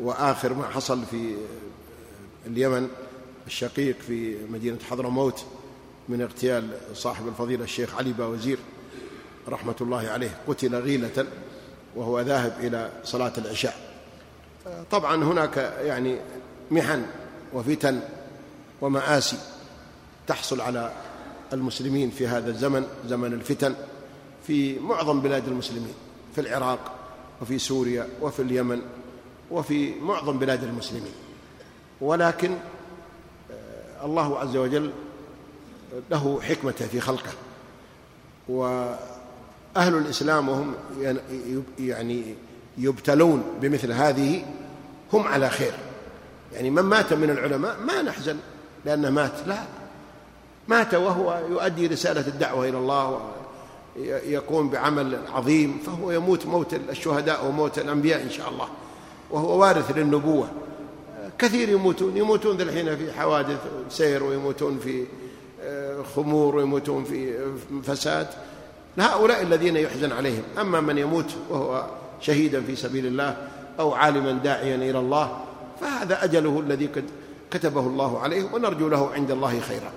وآخر ما حصل في اليمن الشقيق في مدينة حضرموت من اغتيال صاحب الفضيلة الشيخ علي باوزير رحمة الله عليه قتل غيلة وهو ذاهب إلى صلاة العشاء. طبعا هناك يعني محن وفتن ومآسي تحصل على المسلمين في هذا الزمن زمن الفتن في معظم بلاد المسلمين في العراق وفي سوريا وفي اليمن. وفي معظم بلاد المسلمين. ولكن آه، الله عز وجل له حكمته في خلقه. وأهل الإسلام وهم يعني يبتلون بمثل هذه هم على خير. يعني من مات من العلماء ما نحزن لأنه مات. لا. مات وهو يؤدي رسالة الدعوة إلى الله ويقوم بعمل عظيم فهو يموت موت الشهداء وموت الأنبياء إن شاء الله. وهو وارث للنبوة. كثير يموتون يموتون ذا الحين في حوادث سير ويموتون في آه، خمور ويموتون في فساد. هؤلاء الذين يحزن عليهم. أما من يموت وهو شهيدا في سبيل الله أو عالما داعيا إلى الله فهذا أجله الذي قد كتبه الله عليه ونرجو له عند الله خيرا.